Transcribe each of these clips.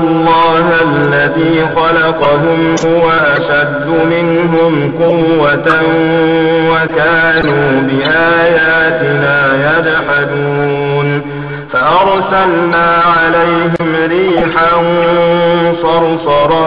الله الذي خلقهم هو أشد منهم قوة وكانوا بآياتنا يجحدون فأرسلنا عليهم ريحا صرصرا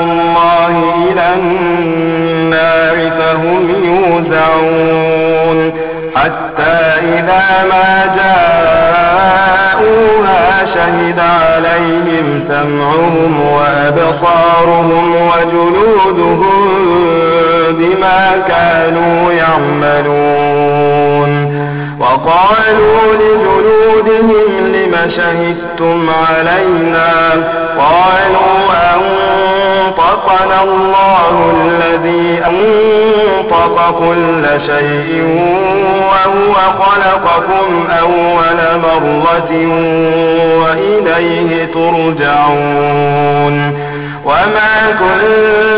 الله إلى النار فهم يوزعون. حتى إذا ما جاءوها شهد عليهم سمعهم وأبصارهم وجلودهم بما كانوا يعملون. وقالوا لجلودهم شهدتم علينا قالوا أنطقنا الله الذي أنطق كل شيء وهو خلقكم أول مرة وإليه ترجعون وما كنتم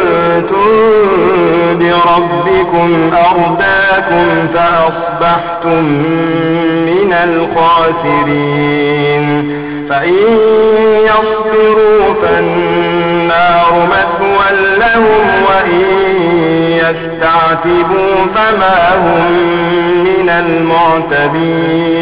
بربكم أرداكم فأصبحتم من الخاسرين. فإن يصبروا فالنار مثوى لهم وإن يستعتبوا فما هم من المعتبين.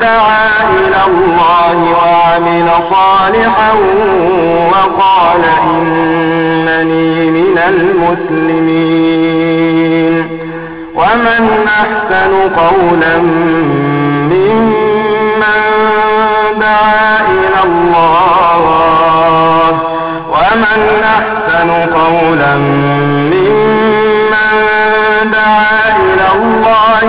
دعا إلى الله وعمل صالحا وقال إنني من المسلمين. ومن أحسن قولا ممن دعا إلى الله. ومن أحسن قولا ممن دعا إلى الله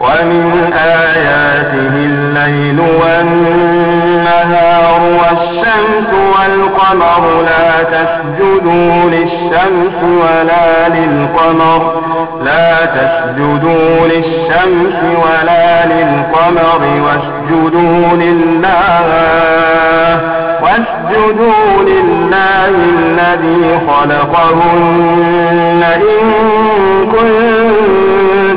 ومن آياته الليل والنهار والشمس والقمر لا تسجدوا للشمس ولا للقمر لا تسجدوا للشمس ولا للقمر واسجدوا لله واسجدوا لله الذي خلقهن إن كنتم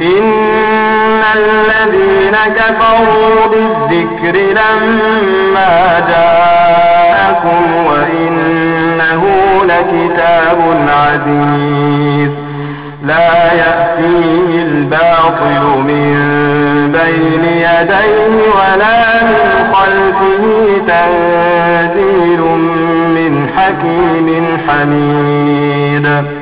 إن الذين كفروا بالذكر لما جاءكم وإنه لكتاب عزيز لا يأتيه الباطل من بين يديه ولا من خلفه تنزيل من حكيم حميد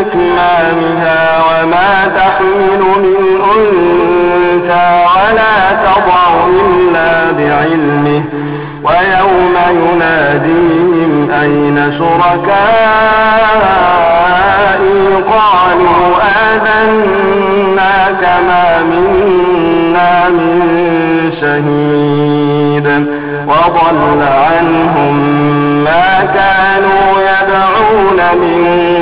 أكمامها وما تحمل من أنثى ولا تضع إلا بعلمه ويوم يناديهم أين شركائي قالوا آذنا كما منا من شهيد وضل عنهم ما كانوا يدعون من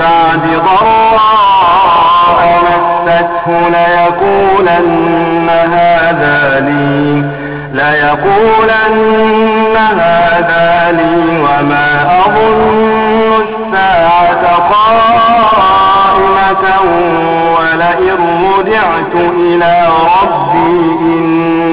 بعد ضراء مسته ليقولن هذا لي ليقولن هذا لي وما أظن الساعة قائمة ولئن رجعت إلى ربي إن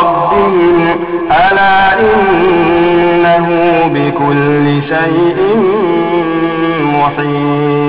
ربهم ألا إنه بكل شيء محيط.